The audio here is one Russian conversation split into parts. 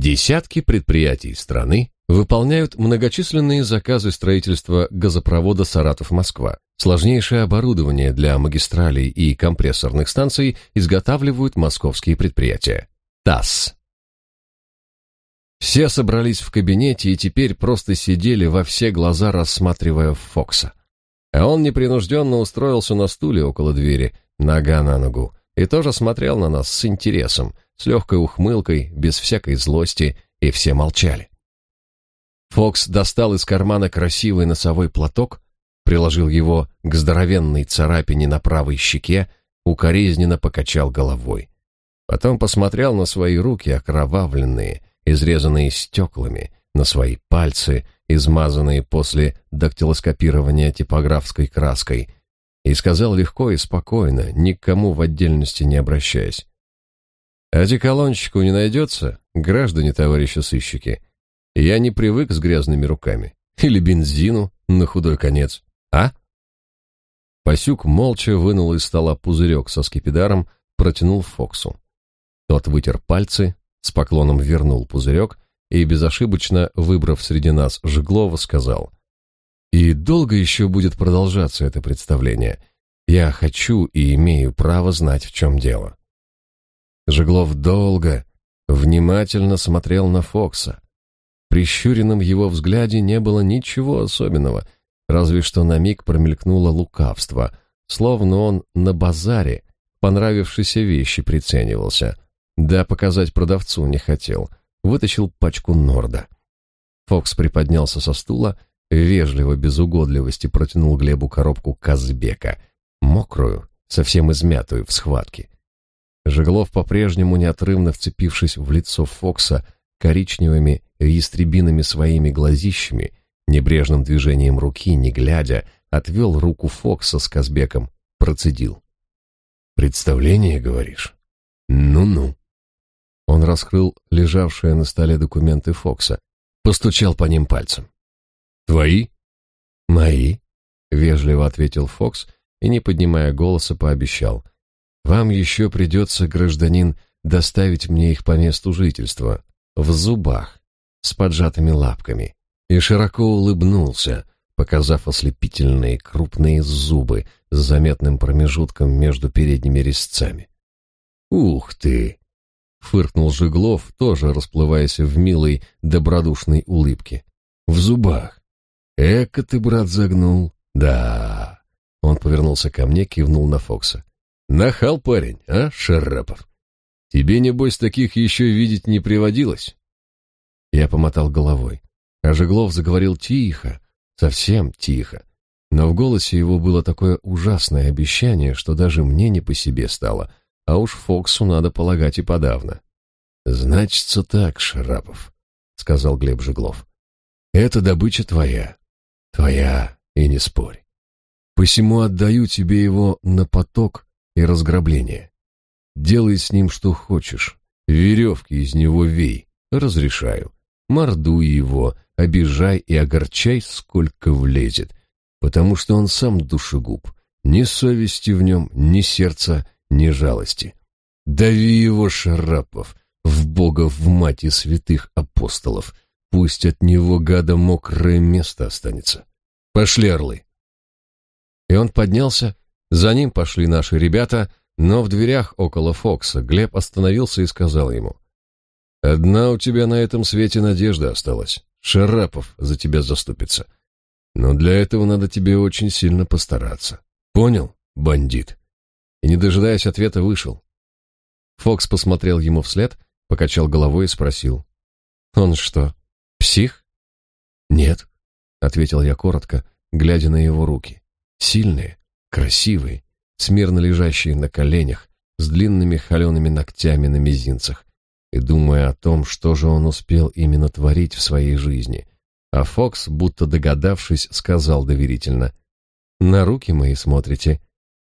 Десятки предприятий страны выполняют многочисленные заказы строительства газопровода Саратов-Москва. Сложнейшее оборудование для магистралей и компрессорных станций изготавливают московские предприятия. ТАСС. Все собрались в кабинете и теперь просто сидели во все глаза, рассматривая Фокса. А он непринужденно устроился на стуле около двери, нога на ногу, и тоже смотрел на нас с интересом, с легкой ухмылкой, без всякой злости, и все молчали. Фокс достал из кармана красивый носовой платок, приложил его к здоровенной царапине на правой щеке, укоризненно покачал головой. Потом посмотрел на свои руки, окровавленные, изрезанные стеклами, на свои пальцы, измазанные после дактилоскопирования типографской краской, и сказал легко и спокойно, никому в отдельности не обращаясь. «Одеколончику не найдется, граждане товарищи сыщики?» Я не привык с грязными руками. Или бензину на худой конец. А? Пасюк молча вынул из стола пузырек со скипидаром, протянул Фоксу. Тот вытер пальцы, с поклоном вернул пузырек и, безошибочно выбрав среди нас Жеглова, сказал. «И долго еще будет продолжаться это представление? Я хочу и имею право знать, в чем дело». Жеглов долго, внимательно смотрел на Фокса прищуренном его взгляде не было ничего особенного, разве что на миг промелькнуло лукавство, словно он на базаре понравившейся вещи приценивался. Да показать продавцу не хотел. Вытащил пачку Норда. Фокс приподнялся со стула, вежливо, без угодливости протянул Глебу коробку Казбека, мокрую, совсем измятую в схватке. Жеглов, по-прежнему неотрывно вцепившись в лицо Фокса, коричневыми ястребиными своими глазищами, небрежным движением руки, не глядя, отвел руку Фокса с Казбеком, процедил. «Представление, говоришь? Ну-ну». Он раскрыл лежавшие на столе документы Фокса, постучал по ним пальцем. «Твои?» «Мои», — вежливо ответил Фокс и, не поднимая голоса, пообещал. «Вам еще придется, гражданин, доставить мне их по месту жительства, в зубах с поджатыми лапками, и широко улыбнулся, показав ослепительные крупные зубы с заметным промежутком между передними резцами. «Ух ты!» — фыркнул Жиглов, тоже расплываясь в милой, добродушной улыбке. «В зубах! Эка ты, брат, загнул! Да!» Он повернулся ко мне, кивнул на Фокса. «Нахал парень, а, Шарапов? Тебе, небось, таких еще видеть не приводилось?» Я помотал головой. А Жеглов заговорил тихо, совсем тихо. Но в голосе его было такое ужасное обещание, что даже мне не по себе стало, а уж Фоксу надо полагать и подавно. «Значится так, Шарапов», — сказал Глеб Жеглов. «Это добыча твоя, твоя, и не спорь. Посему отдаю тебе его на поток и разграбление. Делай с ним что хочешь, веревки из него вей, разрешаю мордуй его, обижай и огорчай, сколько влезет, потому что он сам душегуб, ни совести в нем, ни сердца, ни жалости. Дави его, Шарапов, в Бога, в мать и святых апостолов, пусть от него, гада, мокрое место останется. Пошли, орлы. И он поднялся, за ним пошли наши ребята, но в дверях около Фокса Глеб остановился и сказал ему, Одна у тебя на этом свете надежда осталась. Шарапов за тебя заступится. Но для этого надо тебе очень сильно постараться. Понял, бандит? И не дожидаясь ответа, вышел. Фокс посмотрел ему вслед, покачал головой и спросил: "Он что, псих?" "Нет", ответил я коротко, глядя на его руки. Сильные, красивые, смирно лежащие на коленях, с длинными холеными ногтями на мизинцах, и думая о том, что же он успел именно творить в своей жизни. А Фокс, будто догадавшись, сказал доверительно: "На руки мои смотрите,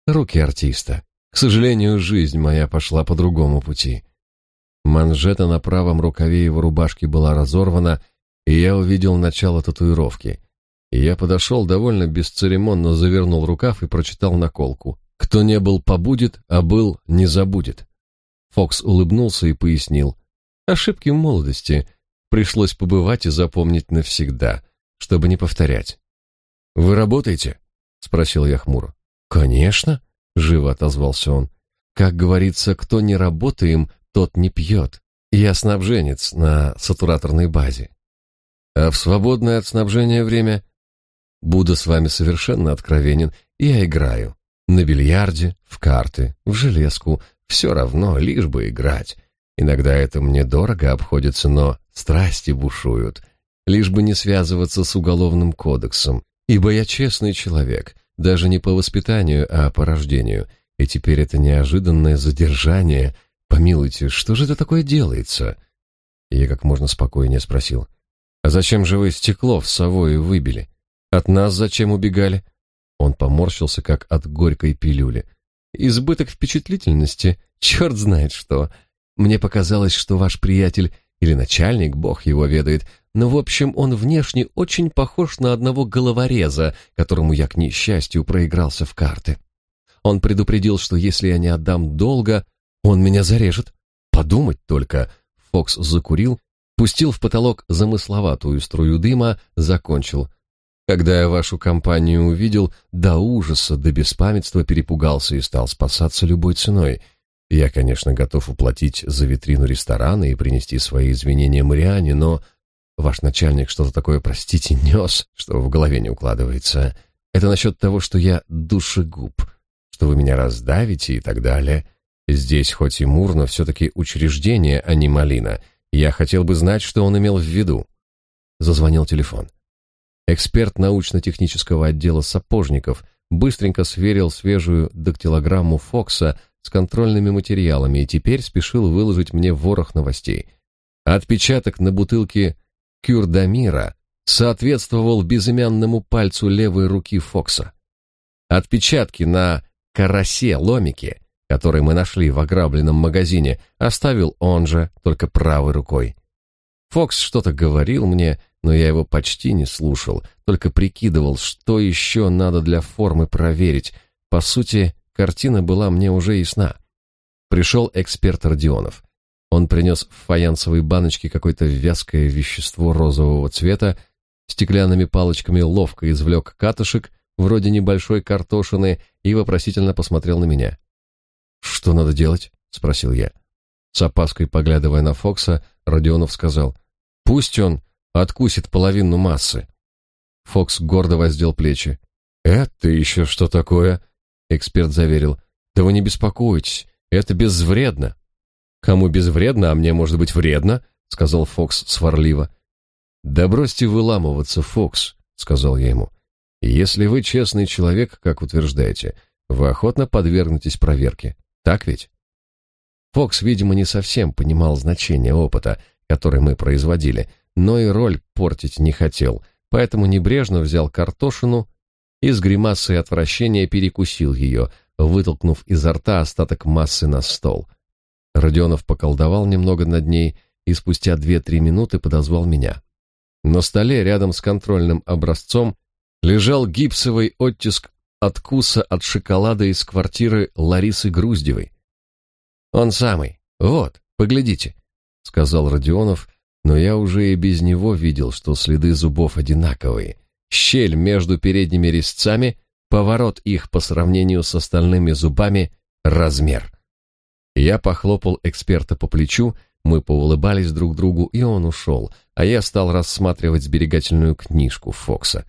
руки артиста. К сожалению, жизнь моя пошла по другому пути". Манжета на правом рукаве его рубашки была разорвана, и я увидел начало татуировки. Я подошел довольно бесцеремонно, завернул рукав и прочитал наколку: "Кто не был побудет, а был не забудет". Фокс улыбнулся и пояснил. Ошибки молодости пришлось побывать и запомнить навсегда, чтобы не повторять. «Вы работаете?» — спросил я хмуро. «Конечно», — живо отозвался он. «Как говорится, кто не работаем, тот не пьет. Я снабженец на сатураторной базе. А в свободное от снабжения время буду с вами совершенно откровенен, я играю. На бильярде, в карты, в железку, все равно, лишь бы играть. Иногда это мне дорого обходится, но страсти бушуют, лишь бы не связываться с уголовным кодексом, ибо я честный человек, даже не по воспитанию, а по рождению, и теперь это неожиданное задержание. Помилуйте, что же это такое делается? Я как можно спокойнее спросил. А зачем же вы стекло в совою выбили? От нас зачем убегали? Он поморщился, как от горькой пилюли. Избыток впечатлительности, черт знает что. Мне показалось, что ваш приятель или начальник, бог его ведает, но, в общем, он внешне очень похож на одного головореза, которому я, к несчастью, проигрался в карты. Он предупредил, что если я не отдам долга, он меня зарежет. Подумать только. Фокс закурил пустил в потолок замысловатую струю дыма, закончил. Когда я вашу компанию увидел, до ужаса, до беспамятства перепугался и стал спасаться любой ценой. Я, конечно, готов уплатить за витрину ресторана и принести свои извинения Мариане, но ваш начальник что-то такое, простите, нес, что в голове не укладывается. Это насчет того, что я душегуб, что вы меня раздавите и так далее. Здесь хоть и Мур, но все-таки учреждение, а не малина — я хотел бы знать, что он имел в виду. Зазвонил телефон. Эксперт научно-технического отдела сапожников быстренько сверил свежую дактилограмму Фокса с контрольными материалами и теперь спешил выложить мне ворох новостей. Отпечаток на бутылке Кюрдамира соответствовал безымянному пальцу левой руки Фокса. Отпечатки на карасе ломике который мы нашли в ограбленном магазине, оставил он же, только правой рукой. Фокс что-то говорил мне, но я его почти не слушал, только прикидывал, что еще надо для формы проверить. По сути, картина была мне уже ясна. Пришел эксперт Родионов. Он принес в фаянсовой баночке какое-то вязкое вещество розового цвета, стеклянными палочками ловко извлек катышек, вроде небольшой картошины, и вопросительно посмотрел на меня. «Что надо делать?» — спросил я. С опаской поглядывая на Фокса, Родионов сказал, «Пусть он откусит половину массы». Фокс гордо воздел плечи. «Это еще что такое?» — эксперт заверил. «Да вы не беспокойтесь, это безвредно». «Кому безвредно, а мне, может быть, вредно?» — сказал Фокс сварливо. «Да бросьте выламываться, Фокс», — сказал я ему. «Если вы честный человек, как утверждаете, вы охотно подвергнетесь проверке. Так ведь? Фокс, видимо, не совсем понимал значение опыта, который мы производили, но и роль портить не хотел, поэтому небрежно взял картошину и с гримасой отвращения перекусил ее, вытолкнув изо рта остаток массы на стол. Родионов поколдовал немного над ней и спустя две-три минуты подозвал меня. На столе рядом с контрольным образцом лежал гипсовый оттиск откуса от шоколада из квартиры Ларисы Груздевой. «Он самый. Вот, поглядите», — сказал Родионов, но я уже и без него видел, что следы зубов одинаковые. Щель между передними резцами, поворот их по сравнению с остальными зубами, размер. Я похлопал эксперта по плечу, мы поулыбались друг другу, и он ушел, а я стал рассматривать сберегательную книжку Фокса.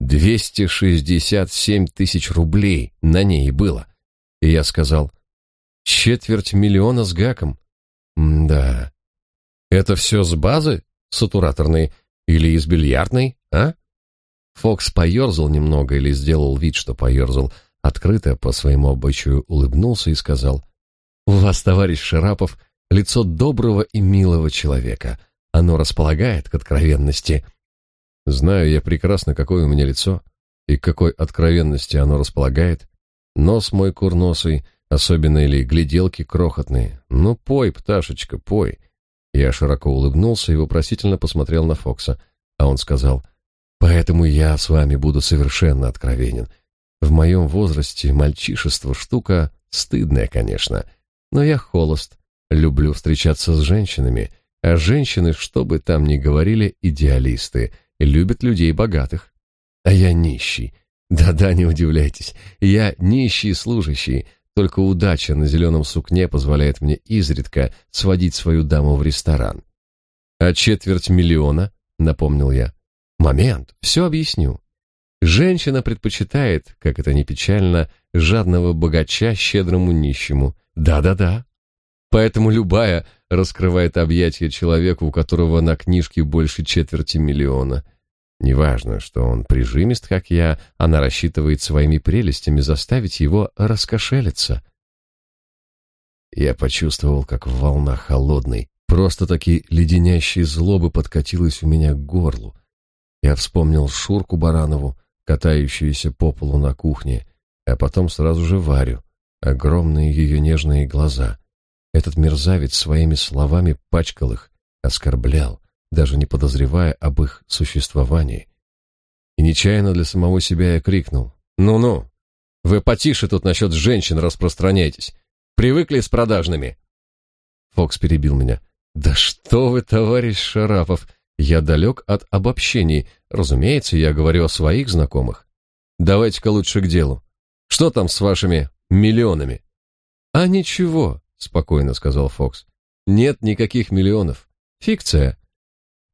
Двести шестьдесят семь тысяч рублей на ней было. И я сказал, четверть миллиона с гаком. М да. Это все с базы сатураторной или из бильярдной, а? Фокс поерзал немного или сделал вид, что поерзал, открыто по своему обычаю улыбнулся и сказал, «У вас, товарищ Шарапов, лицо доброго и милого человека. Оно располагает к откровенности». Знаю я прекрасно, какое у меня лицо и к какой откровенности оно располагает. Нос мой курносый, особенно или гляделки крохотные. Ну, пой, пташечка, пой. Я широко улыбнулся и вопросительно посмотрел на Фокса, а он сказал, «Поэтому я с вами буду совершенно откровенен. В моем возрасте мальчишество штука стыдная, конечно, но я холост, люблю встречаться с женщинами, А женщины, что бы там ни говорили, идеалисты, любят людей богатых. А я нищий. Да-да, не удивляйтесь. Я нищий служащий. Только удача на зеленом сукне позволяет мне изредка сводить свою даму в ресторан. А четверть миллиона, напомнил я. Момент, все объясню. Женщина предпочитает, как это ни печально, жадного богача щедрому нищему. Да-да-да. Поэтому любая раскрывает объятия человеку, у которого на книжке больше четверти миллиона. Неважно, что он прижимист, как я, она рассчитывает своими прелестями заставить его раскошелиться. Я почувствовал, как волна холодной, просто-таки леденящей злобы подкатилась у меня к горлу. Я вспомнил Шурку Баранову, катающуюся по полу на кухне, а потом сразу же Варю, огромные ее нежные глаза. Этот мерзавец своими словами пачкал их, оскорблял, даже не подозревая об их существовании. И нечаянно для самого себя я крикнул. «Ну-ну, вы потише тут насчет женщин распространяйтесь. Привыкли с продажными». Фокс перебил меня. «Да что вы, товарищ Шарапов, я далек от обобщений. Разумеется, я говорю о своих знакомых. Давайте-ка лучше к делу. Что там с вашими миллионами? А ничего, спокойно сказал Фокс. Нет никаких миллионов. Фикция.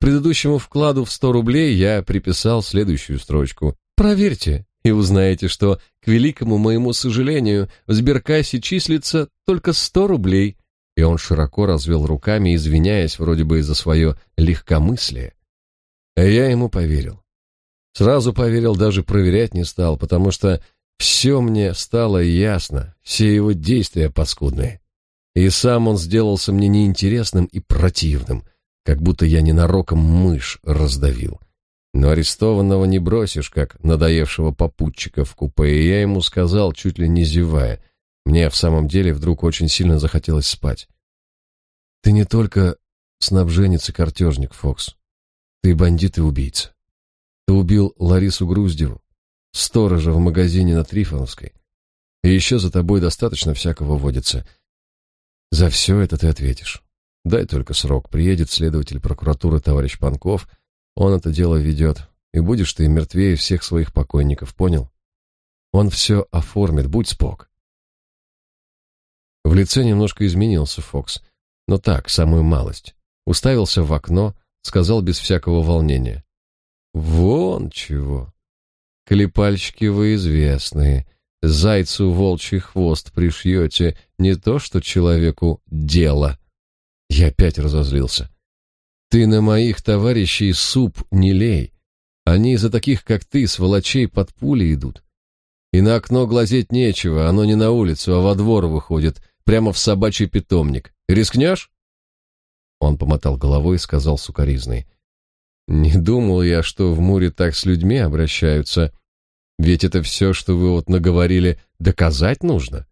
Предыдущему вкладу в сто рублей я приписал следующую строчку. Проверьте, и узнаете, что, к великому моему сожалению, в сберкассе числится только сто рублей, и он широко развел руками, извиняясь вроде бы за свое легкомыслие. А я ему поверил. Сразу поверил, даже проверять не стал, потому что все мне стало ясно, все его действия паскудные. И сам он сделался мне неинтересным и противным, как будто я ненароком мышь раздавил. Но арестованного не бросишь, как надоевшего попутчика в купе, и я ему сказал, чуть ли не зевая — мне в самом деле вдруг очень сильно захотелось спать. Ты не только снабженец и картежник, Фокс. Ты бандит и убийца. Ты убил Ларису Груздеву, сторожа в магазине на Трифоновской. И еще за тобой достаточно всякого водится. За все это ты ответишь. Дай только срок. Приедет следователь прокуратуры товарищ Панков, он это дело ведет, и будешь ты мертвее всех своих покойников, понял? Он все оформит, будь спок. В лице немножко изменился Фокс, но так, самую малость. Уставился в окно, сказал без всякого волнения. «Вон чего! Клепальщики вы известные. Зайцу волчий хвост пришьете, не то что человеку дело». Я опять разозлился. «Ты на моих товарищей суп не лей. Они из-за таких, как ты, сволочей под пули идут. И на окно глазеть нечего, оно не на улицу, а во двор выходит, прямо в собачий питомник. Рискнешь?» Он помотал головой и сказал сукоризной. «Не думал я, что в Муре так с людьми обращаются. Ведь это все, что вы вот наговорили, доказать нужно.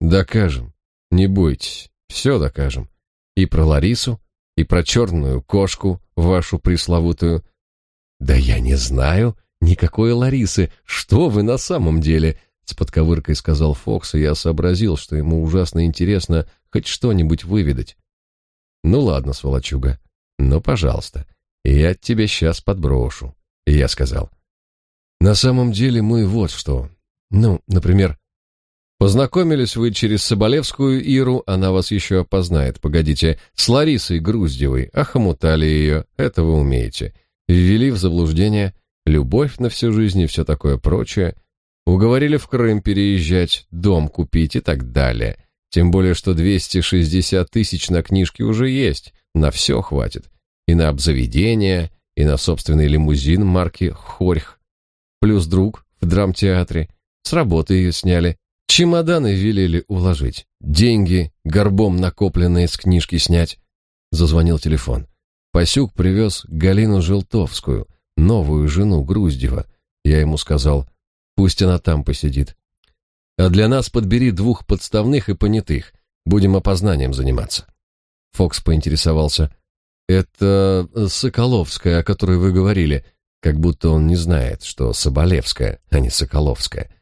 Докажем. Не бойтесь, все докажем. И про Ларису, и про черную кошку, вашу пресловутую. Да я не знаю никакой Ларисы. Что вы на самом деле? С подковыркой сказал Фокс, и я сообразил, что ему ужасно интересно хоть что-нибудь выведать. Ну ладно, сволочуга. Ну, пожалуйста. Я тебе сейчас подброшу. И я сказал. На самом деле мы вот что. Ну, например, познакомились вы через Соболевскую Иру, она вас еще опознает. Погодите, с Ларисой Груздевой, охомутали ее, это вы умеете. Ввели в заблуждение, любовь на всю жизнь и все такое прочее. Уговорили в Крым переезжать, дом купить и так далее. Тем более, что 260 тысяч на книжке уже есть, на все хватит. И на обзаведение, и на собственный лимузин марки «Хорьх». Плюс друг в драмтеатре. С работы ее сняли. Чемоданы велели уложить. Деньги, горбом накопленные с книжки снять. Зазвонил телефон. Пасюк привез Галину Желтовскую, новую жену Груздева. Я ему сказал, Пусть она там посидит. А для нас подбери двух подставных и понятых. Будем опознанием заниматься. Фокс поинтересовался. Это Соколовская, о которой вы говорили, как будто он не знает, что Соболевская, а не Соколовская.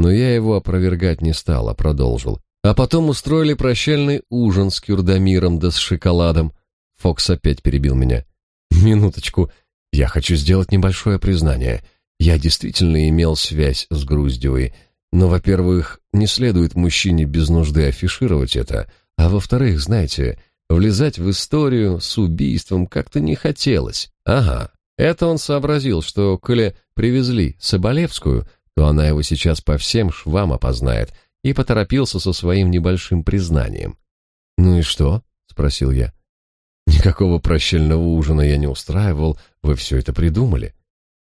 Но я его опровергать не стал, а продолжил. А потом устроили прощальный ужин с кюрдамиром да с шоколадом. Фокс опять перебил меня. Минуточку, я хочу сделать небольшое признание. Я действительно имел связь с Груздевой, но, во-первых, не следует мужчине без нужды афишировать это, а во-вторых, знаете, влезать в историю с убийством как-то не хотелось. Ага, это он сообразил, что, коли привезли Соболевскую, то она его сейчас по всем швам опознает, и поторопился со своим небольшим признанием. «Ну и что?» — спросил я. «Никакого прощального ужина я не устраивал, вы все это придумали.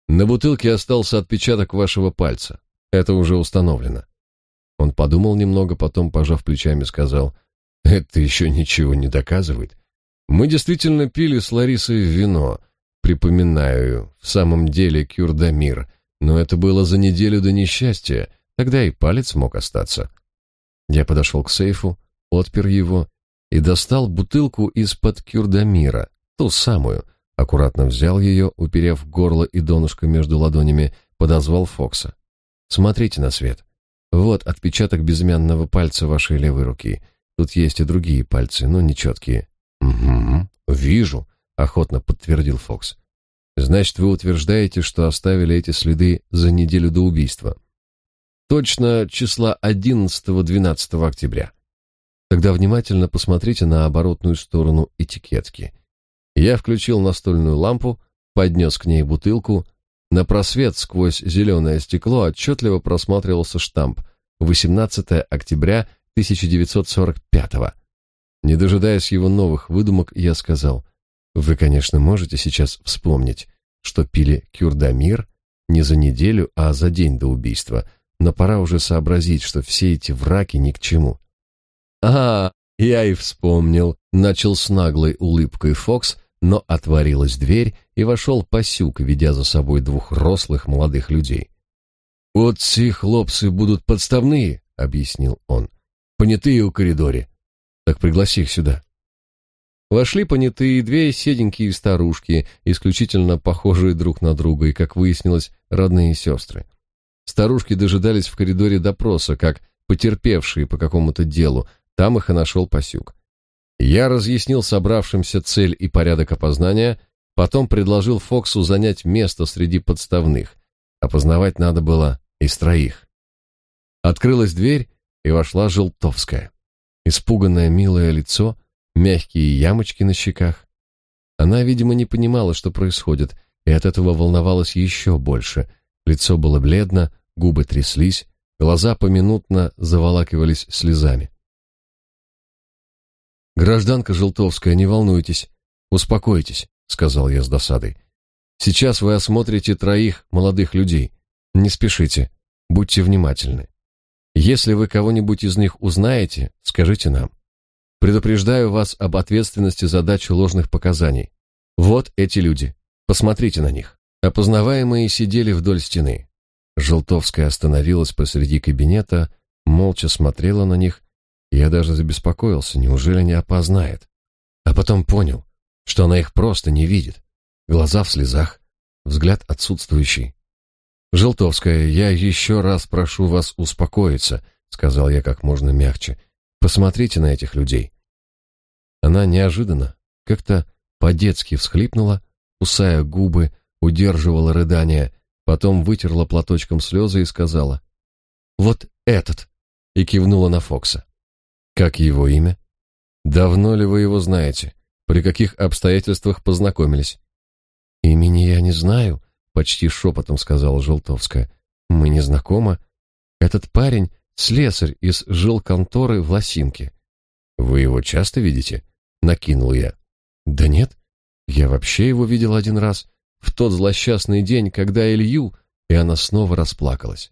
На бутылке остался отпечаток вашего пальца. Это уже установлено». Он подумал немного, потом, пожав плечами, сказал, «Это еще ничего не доказывает. Мы действительно пили с Ларисой вино, припоминаю, в самом деле кюрдамир, но это было за неделю до несчастья, тогда и палец мог остаться». Я подошел к сейфу, отпер его и достал бутылку из-под кюрдамира, ту самую, аккуратно взял ее, уперев горло и донышко между ладонями, подозвал Фокса. «Смотрите на свет. Вот отпечаток безымянного пальца вашей левой руки. Тут есть и другие пальцы, но нечеткие». «Угу, вижу», — охотно подтвердил Фокс. «Значит, вы утверждаете, что оставили эти следы за неделю до убийства?» «Точно числа 11-12 октября». Тогда внимательно посмотрите на оборотную сторону этикетки. Я включил настольную лампу, поднес к ней бутылку. На просвет сквозь зеленое стекло отчетливо просматривался штамп 18 октября 1945 -го. Не дожидаясь его новых выдумок, я сказал, «Вы, конечно, можете сейчас вспомнить, что пили кюрдамир не за неделю, а за день до убийства, но пора уже сообразить, что все эти враки ни к чему. «А, я и вспомнил», — начал с наглой улыбкой Фокс, но отворилась дверь, и вошел Пасюк, ведя за собой двух рослых молодых людей. «Вот все хлопцы будут подставные», — объяснил он. «Понятые у коридоре. Так пригласи их сюда». Вошли понятые две седенькие старушки, исключительно похожие друг на друга и, как выяснилось, родные сестры. Старушки дожидались в коридоре допроса, как потерпевшие по какому-то делу, там их и нашел Пасюк. Я разъяснил собравшимся цель и порядок опознания, потом предложил Фоксу занять место среди подставных. Опознавать надо было из троих. Открылась дверь, и вошла Желтовская. Испуганное милое лицо, мягкие ямочки на щеках. Она, видимо, не понимала, что происходит, и от этого волновалась еще больше. Лицо было бледно, губы тряслись, глаза поминутно заволакивались слезами. Гражданка Желтовская, не волнуйтесь, успокойтесь, сказал я с досадой. Сейчас вы осмотрите троих молодых людей. Не спешите, будьте внимательны. Если вы кого-нибудь из них узнаете, скажите нам. Предупреждаю вас об ответственности за дачу ложных показаний. Вот эти люди. Посмотрите на них. Опознаваемые сидели вдоль стены. Желтовская остановилась посреди кабинета, молча смотрела на них я даже забеспокоился, неужели не опознает? А потом понял, что она их просто не видит. Глаза в слезах, взгляд отсутствующий. «Желтовская, я еще раз прошу вас успокоиться», — сказал я как можно мягче. «Посмотрите на этих людей». Она неожиданно, как-то по-детски всхлипнула, кусая губы, удерживала рыдание, потом вытерла платочком слезы и сказала «Вот этот!» и кивнула на Фокса. Как его имя? Давно ли вы его знаете? При каких обстоятельствах познакомились? Имени я не знаю, почти шепотом сказала Желтовская. Мы не знакомы. Этот парень слесарь из жилконторы в Лосинке. Вы его часто видите? Накинул я. Да нет, я вообще его видел один раз, в тот злосчастный день, когда Илью, и она снова расплакалась.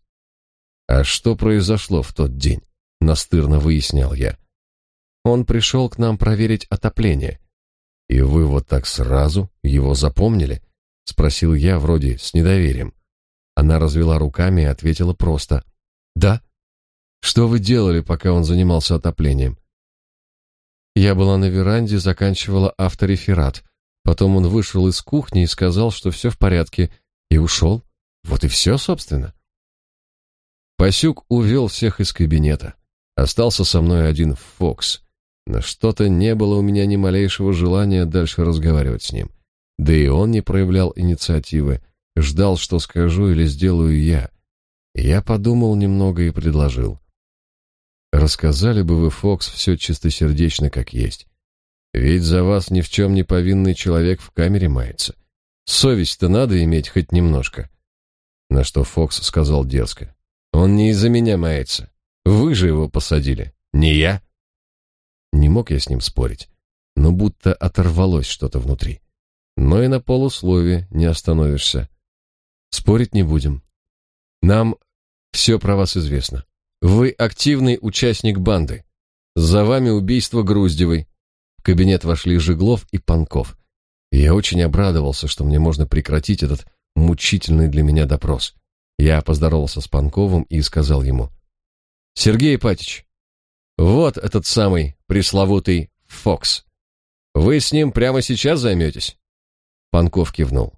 А что произошло в тот день? настырно выяснял я. Он пришел к нам проверить отопление. И вы вот так сразу его запомнили? спросил я вроде с недоверием. Она развела руками и ответила просто: "Да. Что вы делали, пока он занимался отоплением?" Я была на веранде, заканчивала автореферат. Потом он вышел из кухни и сказал, что все в порядке, и ушел. Вот и все, собственно. Пасюк увел всех из кабинета. Остался со мной один Фокс. Но что-то не было у меня ни малейшего желания дальше разговаривать с ним. Да и он не проявлял инициативы, ждал, что скажу или сделаю я. Я подумал немного и предложил. Рассказали бы вы, Фокс, все чистосердечно, как есть. Ведь за вас ни в чем не повинный человек в камере мается. Совесть-то надо иметь хоть немножко. На что Фокс сказал дерзко. Он не из-за меня мается. Вы же его посадили, не я. Не мог я с ним спорить, но будто оторвалось что-то внутри. Но и на полуслове не остановишься. Спорить не будем. Нам все про вас известно. Вы активный участник банды. За вами убийство Груздевой. В кабинет вошли Жиглов и Панков. я очень обрадовался, что мне можно прекратить этот мучительный для меня допрос. Я поздоровался с Панковым и сказал ему. «Сергей Ипатич, вот этот самый пресловутый Фокс. Вы с ним прямо сейчас займетесь?» Панков кивнул.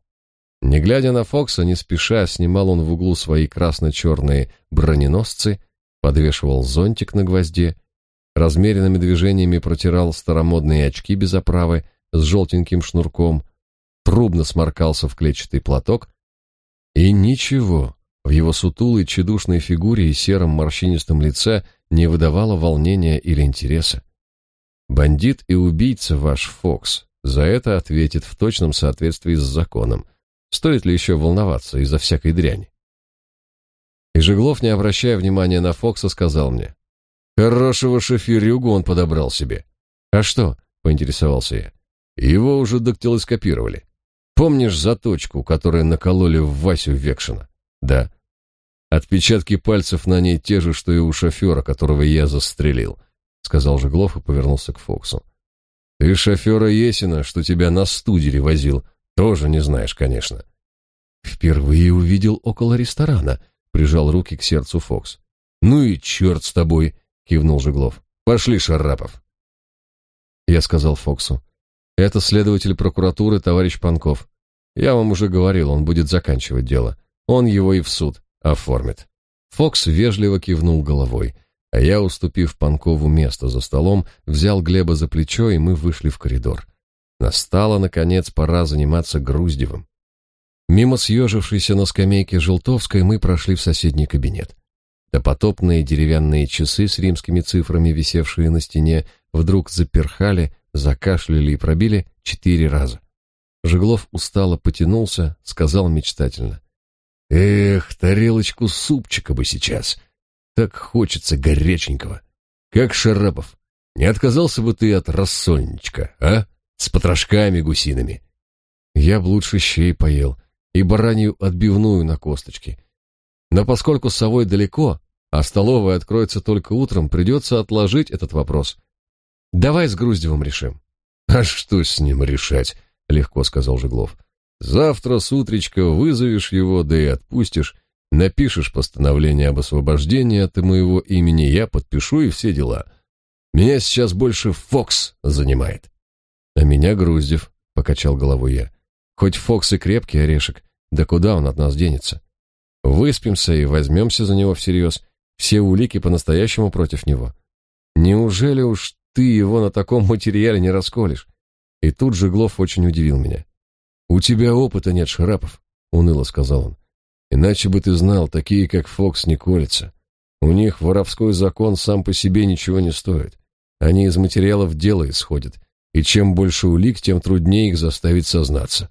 Не глядя на Фокса, не спеша, снимал он в углу свои красно-черные броненосцы, подвешивал зонтик на гвозде, размеренными движениями протирал старомодные очки без оправы с желтеньким шнурком, трубно сморкался в клетчатый платок, и ничего в его сутулой тщедушной фигуре и сером морщинистом лице не выдавало волнения или интереса. Бандит и убийца ваш Фокс за это ответит в точном соответствии с законом. Стоит ли еще волноваться из-за всякой дряни? И Жеглов, не обращая внимания на Фокса, сказал мне. Хорошего шоферюгу он подобрал себе. А что? Поинтересовался я. Его уже дактилоскопировали. Помнишь заточку, которую накололи в Васю Векшина? Да. Отпечатки пальцев на ней те же, что и у шофера, которого я застрелил, сказал Жеглов и повернулся к Фоксу. Ты шофера Есина, что тебя на студере возил, тоже не знаешь, конечно. Впервые увидел около ресторана, прижал руки к сердцу Фокс. Ну и черт с тобой, кивнул Жеглов. Пошли, Шарапов. Я сказал Фоксу: "Это следователь прокуратуры товарищ Панков. Я вам уже говорил, он будет заканчивать дело. Он его и в суд оформит". Фокс вежливо кивнул головой, а я, уступив Панкову место за столом, взял Глеба за плечо, и мы вышли в коридор. Настало наконец пора заниматься Груздевым. Мимо съежившейся на скамейке Желтовской мы прошли в соседний кабинет. Допотопные деревянные часы с римскими цифрами, висевшие на стене, вдруг заперхали, закашляли и пробили четыре раза. Жеглов устало потянулся, сказал мечтательно. «Эх, тарелочку супчика бы сейчас. Так хочется горяченького. Как Шарапов. Не отказался бы ты от рассольничка, а? С потрошками гусиными». Я б лучше щей поел, и баранью отбивную на косточке. Но поскольку с совой далеко, а столовая откроется только утром, придется отложить этот вопрос. Давай с Груздевым решим. А что с ним решать? легко сказал Жеглов. Завтра с утречка вызовешь его, да и отпустишь, напишешь постановление об освобождении от моего имени, я подпишу и все дела. Меня сейчас больше Фокс занимает. А меня Груздев, покачал головой я. Хоть Фокс и крепкий орешек, да куда он от нас денется? Выспимся и возьмемся за него всерьез. Все улики по-настоящему против него. Неужели уж ты его на таком материале не расколешь? И тут же Глов очень удивил меня. У тебя опыта нет, Шарапов, уныло сказал он. Иначе бы ты знал, такие как Фокс не колятся. У них воровской закон сам по себе ничего не стоит. Они из материалов дела исходят, и чем больше улик, тем труднее их заставить сознаться.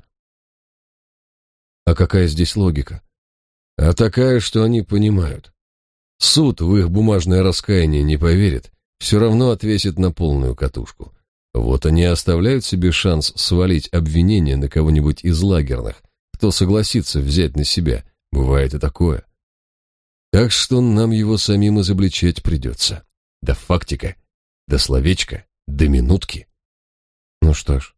А какая здесь логика? А такая, что они понимают. Суд в их бумажное раскаяние не поверит, все равно отвесит на полную катушку. Вот они оставляют себе шанс свалить обвинение на кого-нибудь из лагерных, кто согласится взять на себя. Бывает и такое. Так что нам его самим изобличать придется. До фактика, до словечка, до минутки. Ну что ж,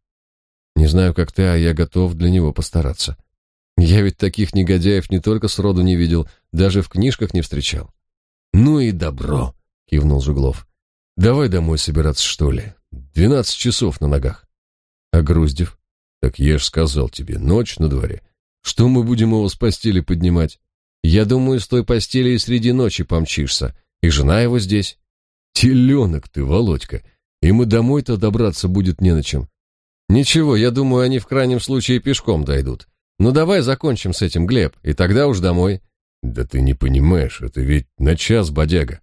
не знаю, как ты, а я готов для него постараться. Я ведь таких негодяев не только сроду не видел, даже в книжках не встречал. Ну и добро, кивнул Жуглов. Давай домой собираться, что ли? Двенадцать часов на ногах. А Груздев? Так я ж сказал тебе, ночь на дворе. Что мы будем его с постели поднимать? Я думаю, с той постели и среди ночи помчишься. И жена его здесь. Теленок ты, Володька. И домой-то добраться будет не на чем. Ничего, я думаю, они в крайнем случае пешком дойдут. Ну давай закончим с этим, Глеб, и тогда уж домой. Да ты не понимаешь, это ведь на час бодяга.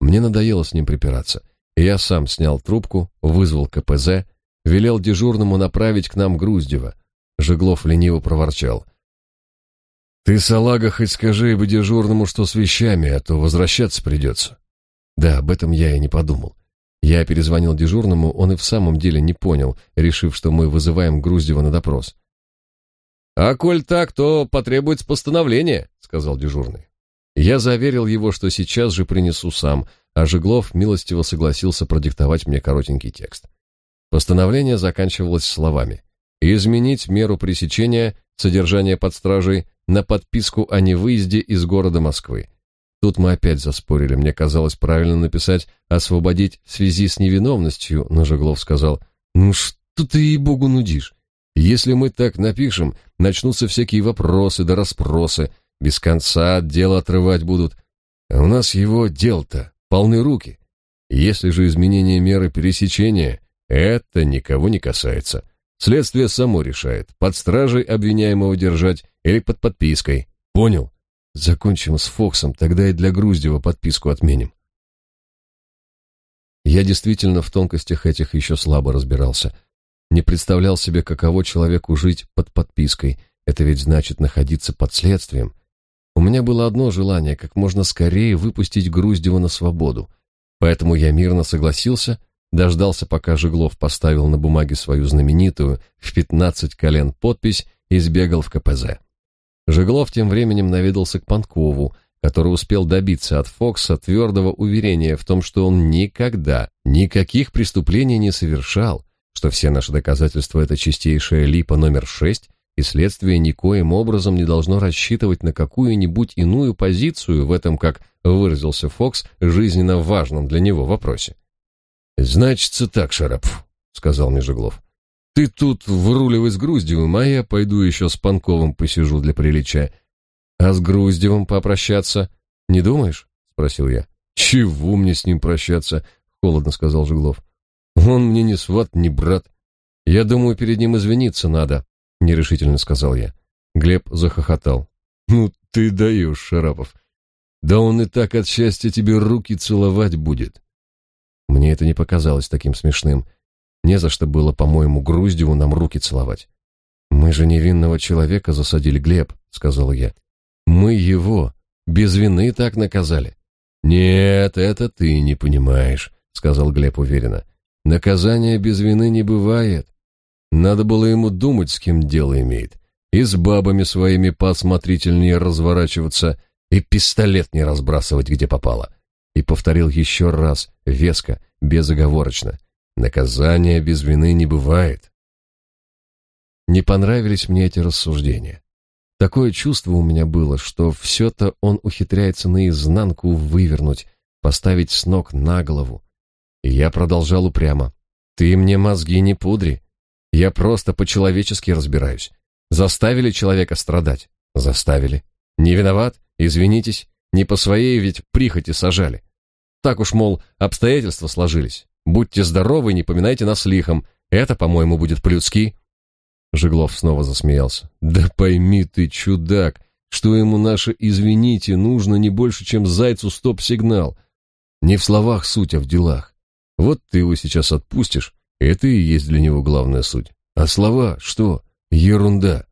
Мне надоело с ним припираться. Я сам снял трубку, вызвал КПЗ, велел дежурному направить к нам Груздева. Жеглов лениво проворчал. «Ты, салага, хоть скажи бы дежурному, что с вещами, а то возвращаться придется». Да, об этом я и не подумал. Я перезвонил дежурному, он и в самом деле не понял, решив, что мы вызываем Груздева на допрос. «А коль так, то потребуется постановление», — сказал дежурный. Я заверил его, что сейчас же принесу сам, а Жеглов милостиво согласился продиктовать мне коротенький текст. Постановление заканчивалось словами «Изменить меру пресечения содержания под стражей на подписку о невыезде из города Москвы». Тут мы опять заспорили. Мне казалось правильно написать «освободить в связи с невиновностью», но Жеглов сказал «Ну что ты, ей-богу, нудишь? Если мы так напишем, начнутся всякие вопросы да расспросы, без конца дело отрывать будут. А у нас его дел-то полны руки. Если же изменение меры пересечения, это никого не касается. Следствие само решает, под стражей обвиняемого держать или под подпиской. Понял? Закончим с Фоксом, тогда и для Груздева подписку отменим. Я действительно в тонкостях этих еще слабо разбирался. Не представлял себе, каково человеку жить под подпиской. Это ведь значит находиться под следствием. У меня было одно желание — как можно скорее выпустить Груздева на свободу. Поэтому я мирно согласился, дождался, пока Жиглов поставил на бумаге свою знаменитую в пятнадцать колен подпись и сбегал в КПЗ. Жиглов тем временем наведался к Панкову, который успел добиться от Фокса твердого уверения в том, что он никогда никаких преступлений не совершал, что все наши доказательства — это чистейшая липа номер шесть, и следствие никоим образом не должно рассчитывать на какую-нибудь иную позицию в этом, как выразился Фокс, жизненно важном для него вопросе. «Значится так, Шарапов», — сказал Межеглов. «Ты тут выруливай с Груздевым, а я пойду еще с Панковым посижу для приличия. А с Груздевым попрощаться не думаешь?» — спросил я. «Чего мне с ним прощаться?» — холодно сказал Жеглов. «Он мне не сват, не брат. Я думаю, перед ним извиниться надо нерешительно сказал я. Глеб захохотал. Ну ты даешь, Шарапов. Да он и так от счастья тебе руки целовать будет. Мне это не показалось таким смешным. Не за что было, по-моему, Груздеву нам руки целовать. Мы же невинного человека засадили, Глеб, сказал я. Мы его без вины так наказали. Нет, это ты не понимаешь, сказал Глеб уверенно. Наказания без вины не бывает. Надо было ему думать, с кем дело имеет. И с бабами своими поосмотрительнее разворачиваться, и пистолет не разбрасывать, где попало. И повторил еще раз, веско, безоговорочно. Наказания без вины не бывает. Не понравились мне эти рассуждения. Такое чувство у меня было, что все-то он ухитряется наизнанку вывернуть, поставить с ног на голову. Я продолжал упрямо. «Ты мне мозги не пудри. Я просто по-человечески разбираюсь. Заставили человека страдать? Заставили. Не виноват? Извинитесь. Не по своей ведь прихоти сажали. Так уж, мол, обстоятельства сложились. Будьте здоровы, не поминайте нас лихом. Это, по-моему, будет по-людски. Жиглов снова засмеялся. Да пойми ты, чудак, что ему наше «извините» нужно не больше, чем зайцу стоп-сигнал. Не в словах суть, а в делах. Вот ты его сейчас отпустишь, это и есть для него главная суть. А слова что? Ерунда.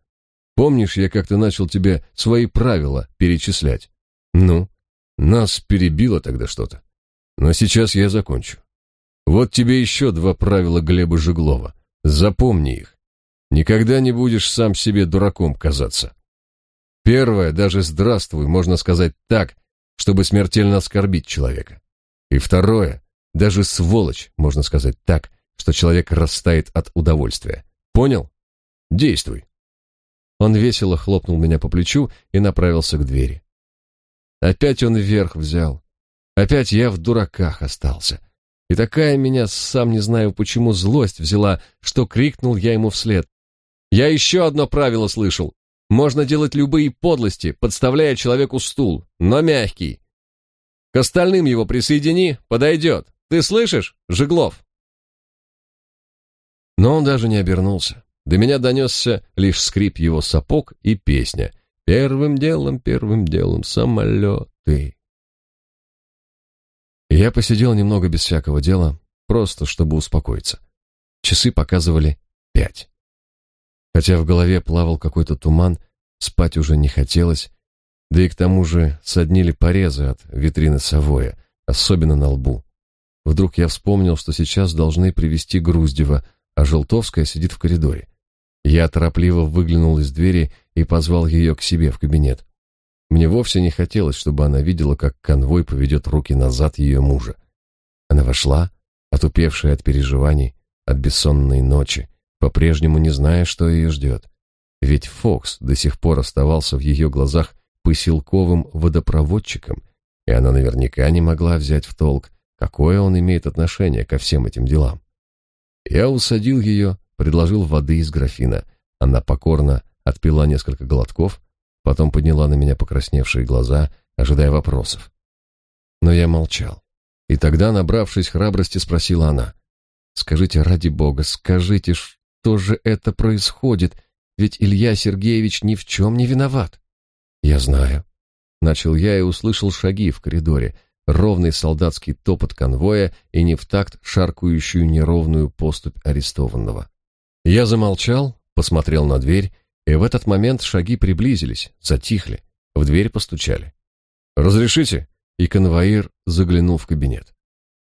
Помнишь, я как-то начал тебе свои правила перечислять? Ну, нас перебило тогда что-то. Но сейчас я закончу. Вот тебе еще два правила Глеба Жеглова. Запомни их. Никогда не будешь сам себе дураком казаться. Первое, даже «здравствуй» можно сказать так, чтобы смертельно оскорбить человека. И второе, даже «сволочь» можно сказать так, что человек растает от удовольствия. Понял? Действуй. Он весело хлопнул меня по плечу и направился к двери. Опять он вверх взял. Опять я в дураках остался. И такая меня, сам не знаю почему, злость взяла, что крикнул я ему вслед. Я еще одно правило слышал. Можно делать любые подлости, подставляя человеку стул, но мягкий. К остальным его присоедини, подойдет. Ты слышишь, Жеглов? Но он даже не обернулся. До меня донесся лишь скрип его сапог и песня «Первым делом, первым делом самолеты». Я посидел немного без всякого дела, просто чтобы успокоиться. Часы показывали пять. Хотя в голове плавал какой-то туман, спать уже не хотелось, да и к тому же соднили порезы от витрины Савоя, особенно на лбу. Вдруг я вспомнил, что сейчас должны привести Груздева, а Желтовская сидит в коридоре. Я торопливо выглянул из двери и позвал ее к себе в кабинет. Мне вовсе не хотелось, чтобы она видела, как конвой поведет руки назад ее мужа. Она вошла, отупевшая от переживаний, от бессонной ночи, по-прежнему не зная, что ее ждет. Ведь Фокс до сих пор оставался в ее глазах поселковым водопроводчиком, и она наверняка не могла взять в толк, какое он имеет отношение ко всем этим делам. Я усадил ее, предложил воды из графина. Она покорно отпила несколько глотков, потом подняла на меня покрасневшие глаза, ожидая вопросов. Но я молчал. И тогда, набравшись храбрости, спросила она: "Скажите ради бога, скажите, что же это происходит? Ведь Илья Сергеевич ни в чем не виноват". "Я знаю", начал я и услышал шаги в коридоре, ровный солдатский топот конвоя и не в такт шаркающую неровную поступь арестованного. Я замолчал, посмотрел на дверь, и в этот момент шаги приблизились, затихли, в дверь постучали. «Разрешите?» И конвоир заглянул в кабинет.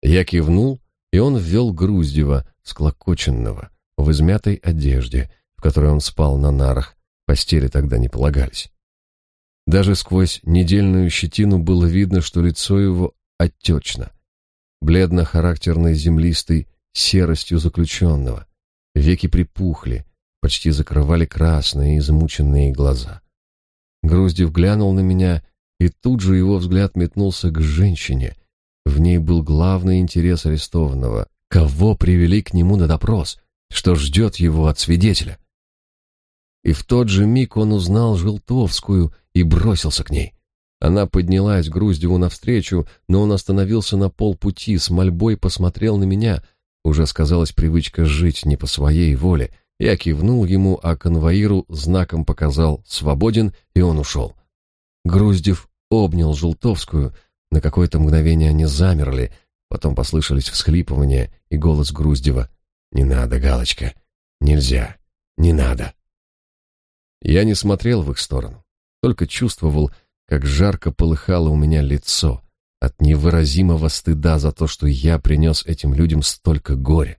Я кивнул, и он ввел Груздева, склокоченного, в измятой одежде, в которой он спал на нарах, постели тогда не полагались. Даже сквозь недельную щетину было видно, что лицо его отечно, бледно-характерной землистой серостью заключенного, Веки припухли, почти закрывали красные, измученные глаза. Груздев глянул на меня, и тут же его взгляд метнулся к женщине. В ней был главный интерес арестованного. Кого привели к нему на допрос? Что ждет его от свидетеля? И в тот же миг он узнал Желтовскую и бросился к ней. Она поднялась Груздеву навстречу, но он остановился на полпути, с мольбой посмотрел на меня — уже сказалась привычка жить не по своей воле. Я кивнул ему, а конвоиру знаком показал «свободен», и он ушел. Груздев обнял Желтовскую, на какое-то мгновение они замерли, потом послышались всхлипывания и голос Груздева. «Не надо, Галочка, нельзя, не надо». Я не смотрел в их сторону, только чувствовал, как жарко полыхало у меня лицо, от невыразимого стыда за то, что я принес этим людям столько горя.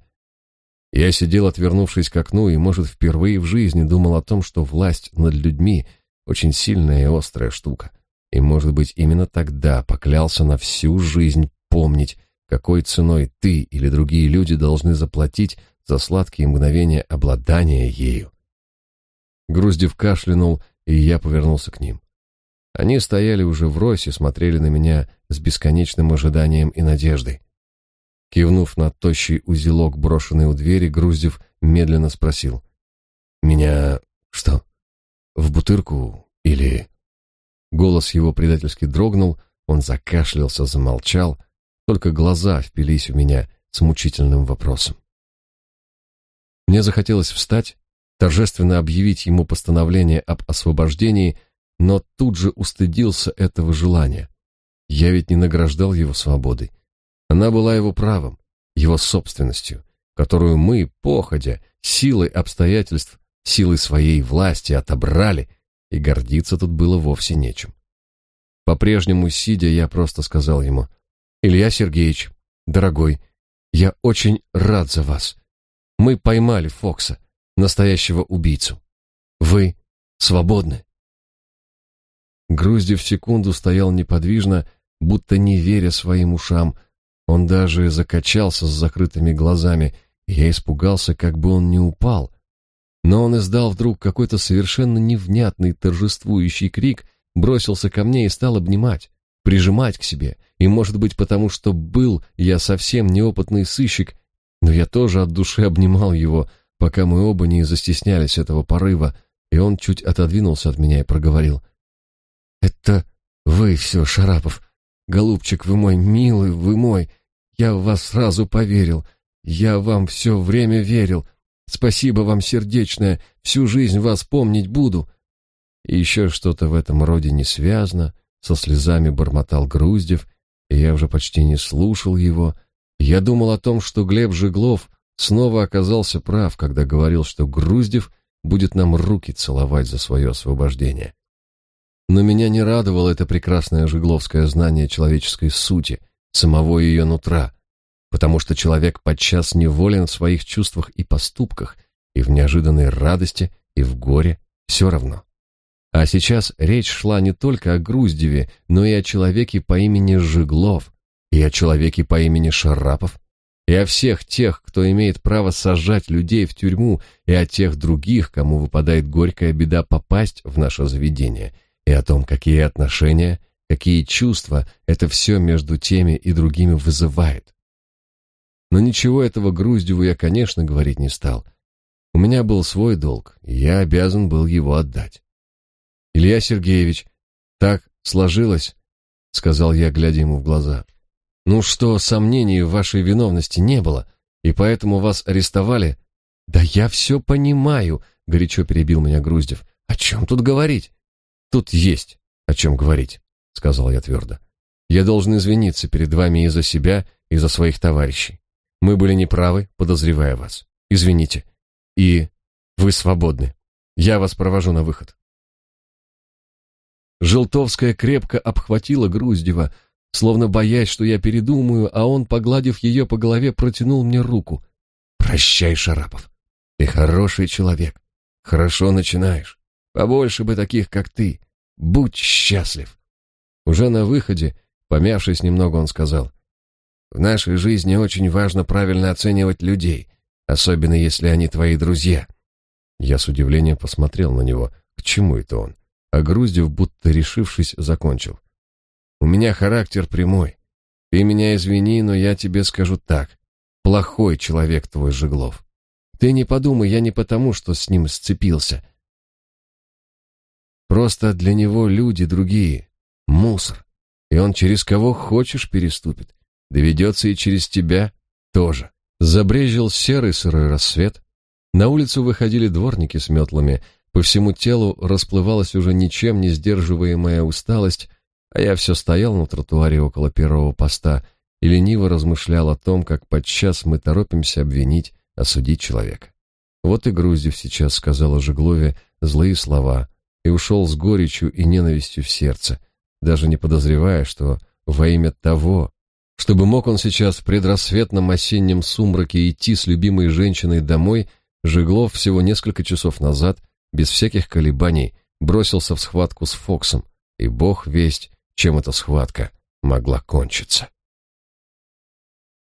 Я сидел, отвернувшись к окну, и, может, впервые в жизни думал о том, что власть над людьми — очень сильная и острая штука. И, может быть, именно тогда поклялся на всю жизнь помнить, какой ценой ты или другие люди должны заплатить за сладкие мгновения обладания ею. Груздев кашлянул, и я повернулся к ним. Они стояли уже врозь и смотрели на меня с бесконечным ожиданием и надеждой. Кивнув на тощий узелок, брошенный у двери, Груздев медленно спросил. «Меня что, в бутырку или...» Голос его предательски дрогнул, он закашлялся, замолчал, только глаза впились в меня с мучительным вопросом. Мне захотелось встать, торжественно объявить ему постановление об освобождении но тут же устыдился этого желания. Я ведь не награждал его свободой. Она была его правом, его собственностью, которую мы, походя, силой обстоятельств, силой своей власти отобрали, и гордиться тут было вовсе нечем. По-прежнему сидя, я просто сказал ему, «Илья Сергеевич, дорогой, я очень рад за вас. Мы поймали Фокса, настоящего убийцу. Вы свободны». Груздев секунду стоял неподвижно, будто не веря своим ушам. Он даже закачался с закрытыми глазами, и я испугался, как бы он не упал. Но он издал вдруг какой-то совершенно невнятный торжествующий крик, бросился ко мне и стал обнимать, прижимать к себе. И, может быть, потому что был я совсем неопытный сыщик, но я тоже от души обнимал его, пока мы оба не застеснялись этого порыва, и он чуть отодвинулся от меня и проговорил — это вы все, Шарапов. Голубчик, вы мой милый, вы мой. Я в вас сразу поверил. Я вам все время верил. Спасибо вам сердечное, всю жизнь вас помнить буду. И еще что-то в этом роде не связано, со слезами бормотал Груздев, и я уже почти не слушал его. Я думал о том, что Глеб Жиглов снова оказался прав, когда говорил, что Груздев будет нам руки целовать за свое освобождение. Но меня не радовало это прекрасное жигловское знание человеческой сути, самого ее нутра, потому что человек подчас неволен в своих чувствах и поступках, и в неожиданной радости, и в горе все равно. А сейчас речь шла не только о Груздеве, но и о человеке по имени Жиглов, и о человеке по имени Шарапов, и о всех тех, кто имеет право сажать людей в тюрьму, и о тех других, кому выпадает горькая беда попасть в наше заведение, и о том, какие отношения, какие чувства это все между теми и другими вызывает. Но ничего этого Груздеву я, конечно, говорить не стал. У меня был свой долг, и я обязан был его отдать. «Илья Сергеевич, так сложилось», — сказал я, глядя ему в глаза. «Ну что, сомнений в вашей виновности не было, и поэтому вас арестовали?» «Да я все понимаю», — горячо перебил меня Груздев. «О чем тут говорить?» «Тут есть о чем говорить», — сказал я твердо. «Я должен извиниться перед вами и за себя, и за своих товарищей. Мы были неправы, подозревая вас. Извините. И вы свободны. Я вас провожу на выход. Желтовская крепко обхватила Груздева, словно боясь, что я передумаю, а он, погладив ее по голове, протянул мне руку. «Прощай, Шарапов. Ты хороший человек. Хорошо начинаешь. Побольше бы таких, как ты. Будь счастлив». Уже на выходе, помявшись немного, он сказал, в нашей жизни очень важно правильно оценивать людей, особенно если они твои друзья. Я с удивлением посмотрел на него. К чему это он? А Груздев, будто решившись, закончил. У меня характер прямой. Ты меня извини, но я тебе скажу так. Плохой человек твой Жеглов. Ты не подумай, я не потому, что с ним сцепился. Просто для него люди другие. Мусор. И он через кого хочешь переступит. Доведется и через тебя тоже. Забрежил серый сырой рассвет. На улицу выходили дворники с метлами. По всему телу расплывалась уже ничем не сдерживаемая усталость, а я все стоял на тротуаре около первого поста и лениво размышлял о том, как подчас мы торопимся обвинить, осудить человека. Вот и Груздев сейчас сказал о Жеглове злые слова и ушел с горечью и ненавистью в сердце, даже не подозревая, что во имя того, чтобы мог он сейчас в предрассветном осеннем сумраке идти с любимой женщиной домой, Жеглов всего несколько часов назад, без всяких колебаний, бросился в схватку с Фоксом, и бог весть, чем эта схватка могла кончиться.